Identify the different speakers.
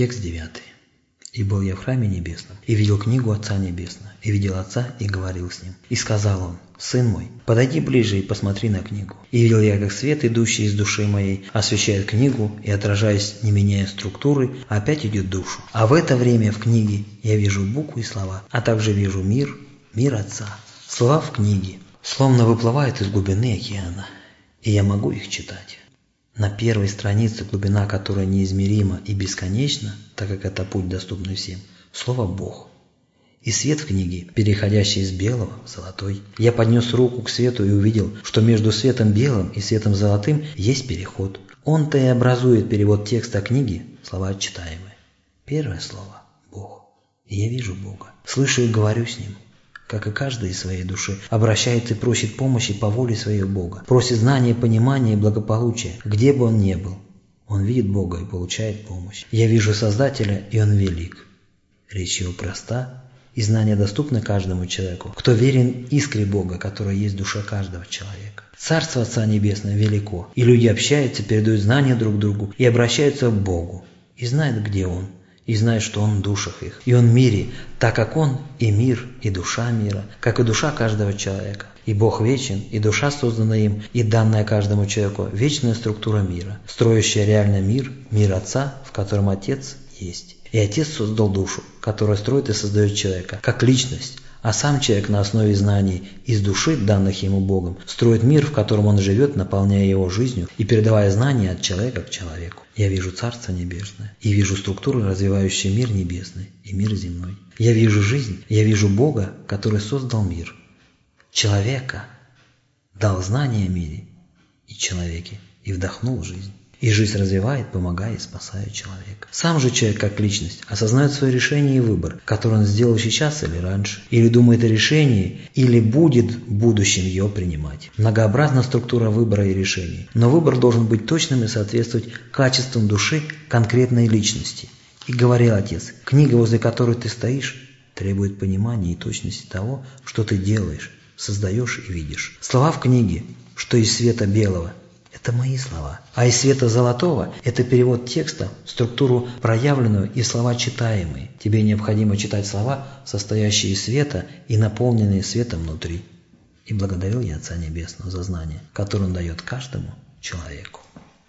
Speaker 1: Текст 9. «И был я в храме небесном, и видел книгу Отца Небесного, и видел Отца, и говорил с ним. И сказал он, «Сын мой, подойди ближе и посмотри на книгу». И видел я, как свет, идущий из души моей, освещает книгу, и, отражаясь, не меняя структуры, опять идет душу. А в это время в книге я вижу буквы и слова, а также вижу мир, мир Отца. Слова в книге, словно выплывают из глубины океана, и я могу их читать. На первой странице глубина, которая неизмерима и бесконечна, так как это путь, доступный всем, слово «Бог». И свет в книге, переходящий из белого в золотой. Я поднес руку к свету и увидел, что между светом белым и светом золотым есть переход. Он-то и образует перевод текста книги, слова читаемые. Первое слово – Бог. И я вижу Бога. Слышу и говорю с Ним как и каждый из своей души, обращается и просит помощи по воле своего Бога, просит знания, понимания и благополучия, где бы он ни был. Он видит Бога и получает помощь. Я вижу Создателя, и Он велик. Речь его проста, и знание доступно каждому человеку, кто верен искре Бога, которая есть душа каждого человека. Царство Отца Небесного велико, и люди общаются, передают знания друг другу и обращаются к Богу, и знают, где Он – и знает, что Он в душах их. И Он в мире, так как Он и мир, и душа мира, как и душа каждого человека. И Бог вечен, и душа создана им, и данная каждому человеку вечная структура мира, строящая реальный мир, мир Отца, в котором Отец есть. И Отец создал душу, которая строит и создает человека, как личность, а сам человек на основе знаний из души, данных ему Богом, строит мир, в котором он живет, наполняя его жизнью и передавая знания от человека к человеку. Я вижу Царство Небесное и вижу структуры, развивающие мир небесный и мир земной. Я вижу жизнь, я вижу Бога, который создал мир. Человека дал знания о мире и человеке и вдохнул жизнь. И жизнь развивает, помогая и спасая человека. Сам же человек как личность осознает свое решение и выбор, который он сделал сейчас или раньше, или думает о решении, или будет в будущем ее принимать. Многообразна структура выбора и решений, но выбор должен быть точным и соответствовать качествам души конкретной личности. И говорил отец, книга, возле которой ты стоишь, требует понимания и точности того, что ты делаешь, создаешь и видишь. Слова в книге, что из света белого – это мои слова. А из света золотого – это перевод текста в структуру проявленную и слова читаемые. Тебе необходимо читать слова, состоящие из света и наполненные светом внутри. И благодарил я Отца Небесного за знание, которое Он дает каждому человеку.